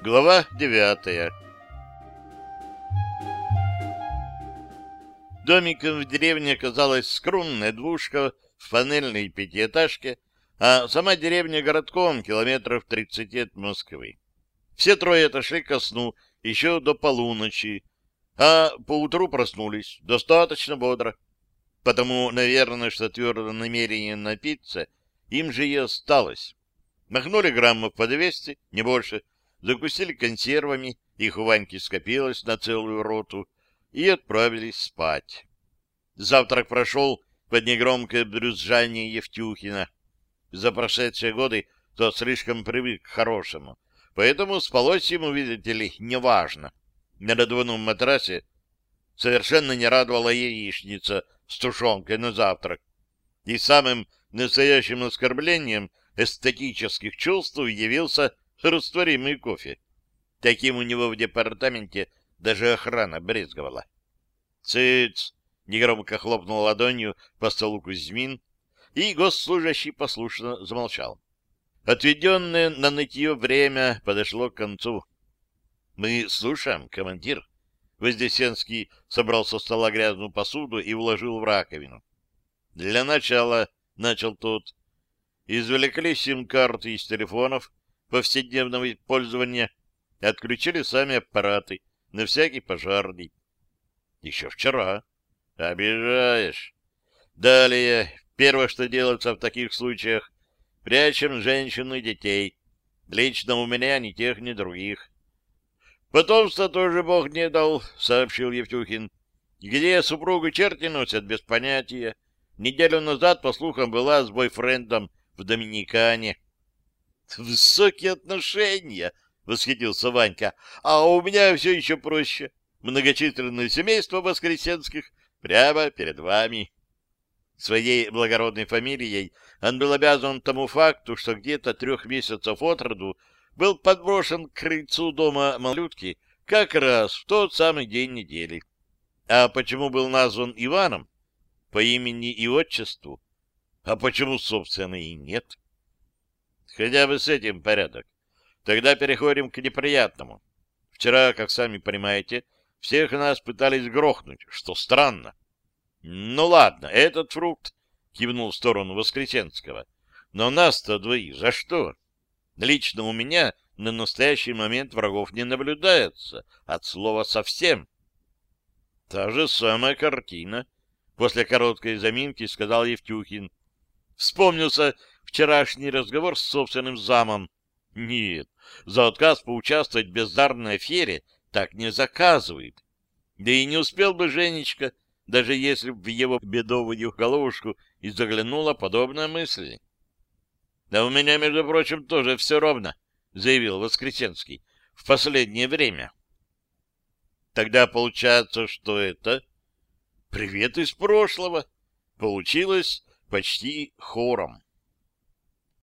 Глава девятая Домиком в деревне оказалась скромная двушка в панельной пятиэтажке, а сама деревня городком километров тридцати от Москвы. Все трое отошли ко сну еще до полуночи, а поутру проснулись достаточно бодро. Потому, наверное, что твердое намерение напиться им же и осталось. Махнули граммов по двести, не больше, закусили консервами, их у Ваньки скопилось на целую роту, и отправились спать. Завтрак прошел под негромкое брюзжание Евтюхина. За прошедшие годы тот слишком привык к хорошему, поэтому спалось ему, видите ли, неважно. На надувном матрасе совершенно не радовала яичница с тушенкой на завтрак. И самым настоящим оскорблением эстетических чувств явился растворимый кофе. Таким у него в департаменте даже охрана брезговала. «Цыц!» — негромко хлопнул ладонью по столу Кузьмин, и госслужащий послушно замолчал. Отведенное на нытье время подошло к концу. «Мы слушаем, командир». Вознесенский собрал со стола грязную посуду и уложил в раковину. «Для начала», — начал тот, — извлекли сим-карты из телефонов повседневного пользования, отключили сами аппараты на всякий пожарный. Еще вчера. Обижаешь. Далее, первое, что делается в таких случаях, прячем женщину и детей. Лично у меня ни тех, ни других. Потомство тоже Бог не дал, сообщил Евтюхин. Где супругу черти носят, без понятия. Неделю назад, по слухам, была с бойфрендом в Доминикане. Высокие отношения, восхитился Ванька. А у меня все еще проще. Многочисленное семейство воскресенских прямо перед вами. Своей благородной фамилией он был обязан тому факту, что где-то трех месяцев от роду был подброшен к крыльцу дома малютки как раз в тот самый день недели. А почему был назван Иваном? По имени и отчеству. А почему, собственно, и нет? Хотя бы с этим порядок. Тогда переходим к неприятному. Вчера, как сами понимаете, всех нас пытались грохнуть, что странно. Ну ладно, этот фрукт кивнул в сторону Воскресенского. Но нас-то двоих за что? Лично у меня на настоящий момент врагов не наблюдается, от слова совсем. Та же самая картина. После короткой заминки сказал Евтюхин. Вспомнился вчерашний разговор с собственным замом. Нет, за отказ поучаствовать в бездарной афере так не заказывает. Да и не успел бы Женечка, даже если бы в его бедовую головушку и заглянула подобная мысль. — Да у меня, между прочим, тоже все ровно, — заявил Воскресенский, — в последнее время. — Тогда получается, что это... — Привет из прошлого. Получилось почти хором.